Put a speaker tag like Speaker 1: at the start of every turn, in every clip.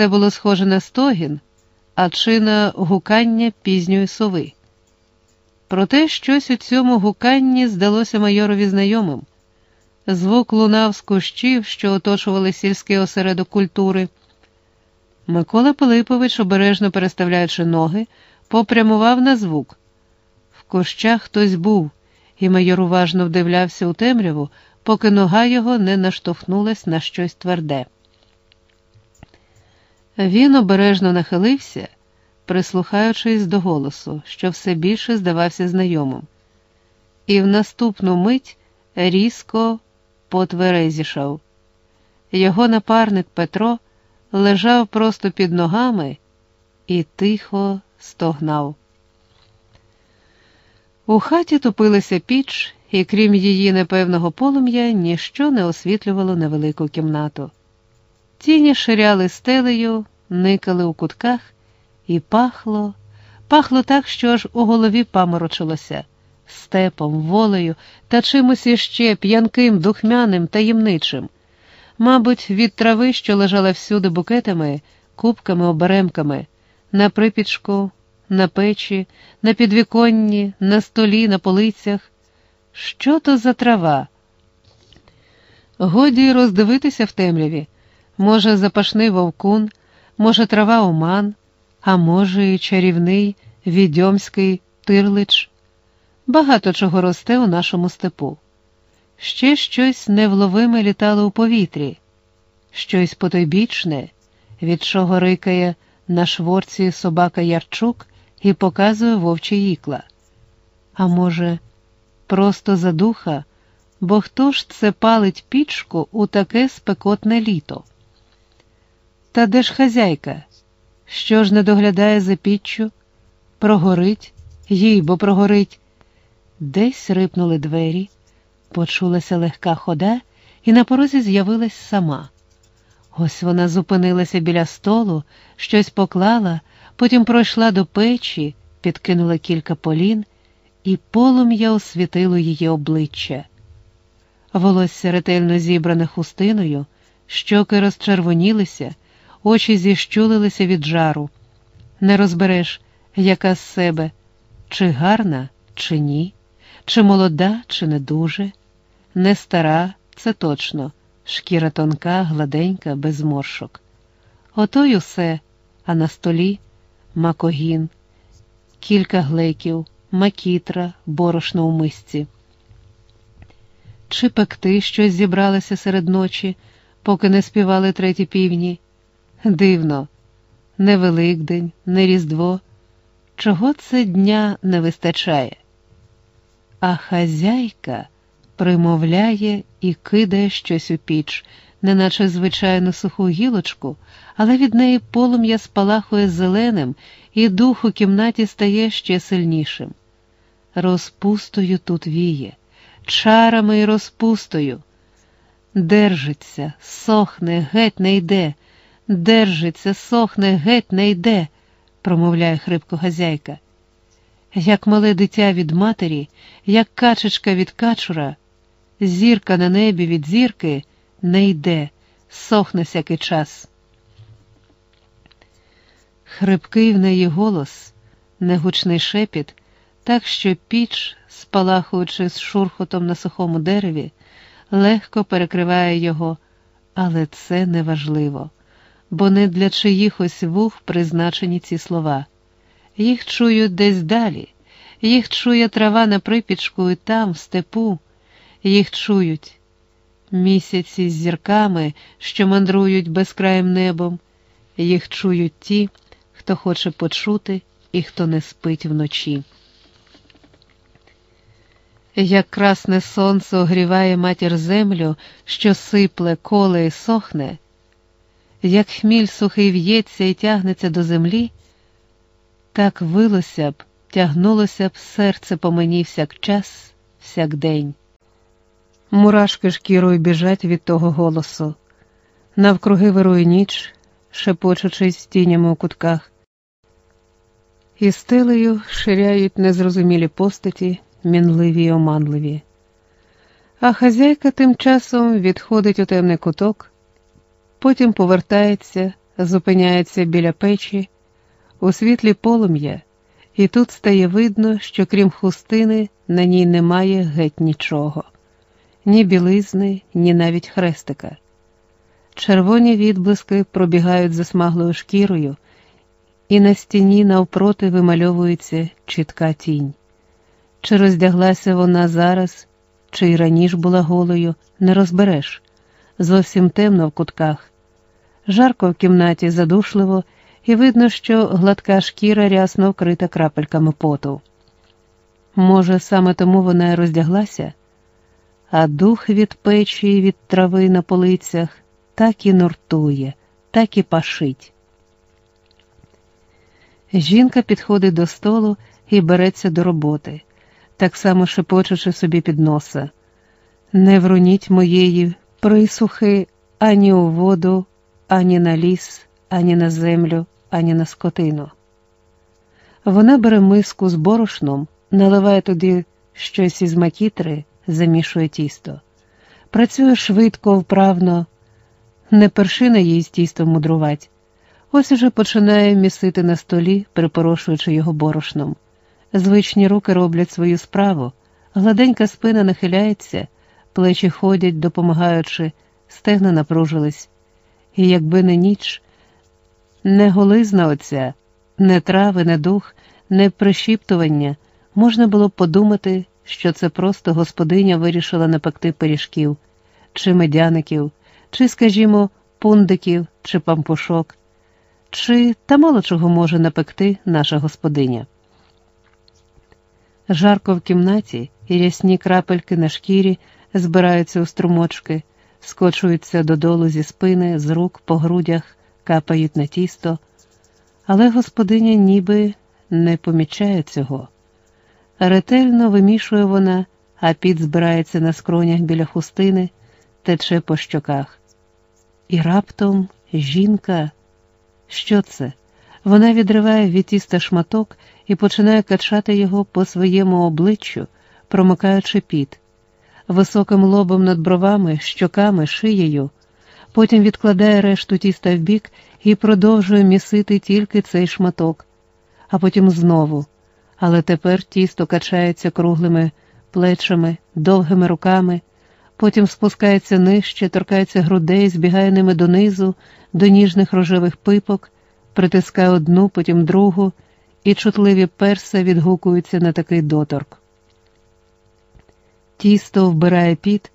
Speaker 1: це було схоже на стогін, а чи на гукання пізньої сови. Проте щось у цьому гуканні здалося майорові знайомим. Звук лунав з кущів, що оточували сільський осередок культури. Микола Пилипович, обережно переставляючи ноги, попрямував на звук. В кущах хтось був, і майор уважно вдивлявся у темряву, поки нога його не наштовхнулась на щось тверде. Він обережно нахилився, прислухаючись до голосу, що все більше здавався знайомим, і в наступну мить різко потверезішав. Його напарник Петро лежав просто під ногами і тихо стогнав. У хаті топилася піч, і крім її непевного полум'я, ніщо не освітлювало невелику кімнату. Тіні ширяли стелею, никали у кутках, і пахло, пахло так, що аж у голові паморочилося степом, волею та чимось іще п'янким, духмяним, таємничим. Мабуть, від трави, що лежала всюди букетами, кубками, оберемками, на припічку, на печі, на підвіконні, на столі, на полицях. Що то за трава? Годі роздивитися в темряві. Може, запашний вовкун, може, трава оман, а може, і чарівний відьомський тирлич. Багато чого росте у нашому степу. Ще щось невловиме літало у повітрі, щось потойбічне, від чого рикає на шворці собака Ярчук і показує вовчі ікла. А може, просто задуха, бо хто ж це палить пічку у таке спекотне літо? Та де ж хазяйка? Що ж не доглядає за піччю? Прогорить, їй бо прогорить. Десь рипнули двері, почулася легка хода, і на порозі з'явилась сама. Ось вона зупинилася біля столу, щось поклала, потім пройшла до печі, підкинула кілька полін, і полум'я освітило її обличчя. Волосся ретельно зібране хустиною, щоки розчервонілися, очі зіщулилися від жару. Не розбереш, яка з себе, чи гарна, чи ні, чи молода, чи не дуже, не стара, це точно, шкіра тонка, гладенька, без зморшок. Ото й усе, а на столі макогін, кілька глеків, макітра, борошно у мисці. Чи пекти щось зібралося серед ночі, поки не співали треті півні? Дивно, не Великдень, не Різдво. Чого це дня не вистачає? А хазяйка примовляє і кидає щось у піч, неначе звичайну суху гілочку, але від неї полум'я спалахує зеленим, і дух у кімнаті стає ще сильнішим. Розпустою тут віє, чарами й розпустою. Держиться, сохне, геть не йде, держиться, сохне, геть не йде, промовляє хрипко хазяйка. Як мале дитя від матері, як качечка від качура, зірка на небі від зірки не йде, сохне всякий час. Хрипкий в неї голос, негучний шепіт, так що піч, спалахуючи з шурхотом на сухому дереві, легко перекриває його, але це неважливо, бо не для чиїхось вух призначені ці слова. Їх чують десь далі, їх чує трава на припічку і там, в степу, їх чують місяці з зірками, що мандрують безкраїм небом, їх чують ті, хто хоче почути і хто не спить вночі. Як красне сонце огріває матір землю, що сипле, коле і сохне, як хміль сухий в'ється і тягнеться до землі, так вилося б, тягнулося б серце по мені всякчас, всякдень. Мурашки шкірою біжать від того голосу. Навкруги вирує ніч, шепочучись тінями у кутках. І стелею ширяють незрозумілі постаті, мінливі й оманливі. А хазяйка тим часом відходить у темний куток, потім повертається, зупиняється біля печі, у світлі полум'я, і тут стає видно, що крім хустини на ній немає геть нічого, ні білизни, ні навіть хрестика. Червоні відблиски пробігають засмаглою шкірою, і на стіні навпроти вимальовується чітка тінь. Чи роздяглася вона зараз, чи й раніше була голою, не розбереш. Зовсім темно в кутках. Жарко в кімнаті задушливо, і видно, що гладка шкіра рясно вкрита крапельками поту. Може, саме тому вона й роздяглася, а дух від печі і від трави на полицях так і нуртує, так і пашить. Жінка підходить до столу і береться до роботи, так само шепочучи собі під носа. Не вруніть моєї присухи ані у воду, ані на ліс, ані на землю, ані на скотину. Вона бере миску з борошном, наливає туди щось із макітри, замішує тісто. Працює швидко, вправно, не першина їй з тістом мудрувать. Ось уже починає місити на столі, припорошуючи його борошном. Звичні руки роблять свою справу, гладенька спина нахиляється, плечі ходять, допомагаючи, стегна напружились. І якби не ніч, не голизна оця, не трави, не дух, не пришіптування, можна було б подумати, що це просто господиня вирішила напекти пиріжків, чи медяників, чи, скажімо, пундиків, чи пампушок, чи та мало чого може напекти наша господиня. Жарко в кімнаті і рясні крапельки на шкірі збираються у струмочки, скочуються додолу зі спини, з рук, по грудях, капають на тісто, але господиня ніби не помічає цього. Ретельно вимішує вона, а під збирається на скронях біля хустини, тече по щоках. І раптом жінка, що це? Вона відриває від тіста шматок і починає качати його по своєму обличчю, промикаючи під, високим лобом над бровами, щоками, шиєю, потім відкладає решту тіста вбік і продовжує місити тільки цей шматок, а потім знову. Але тепер тісто качається круглими плечами, довгими руками, потім спускається нижче, торкається грудей, збігає ними донизу, до ніжних рожевих пипок, притискає одну, потім другу, і чутливі перса відгукуються на такий доторк. Тісто вбирає піт,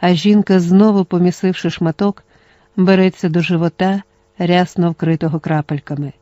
Speaker 1: а жінка, знову помісивши шматок, береться до живота, рясно вкритого крапельками.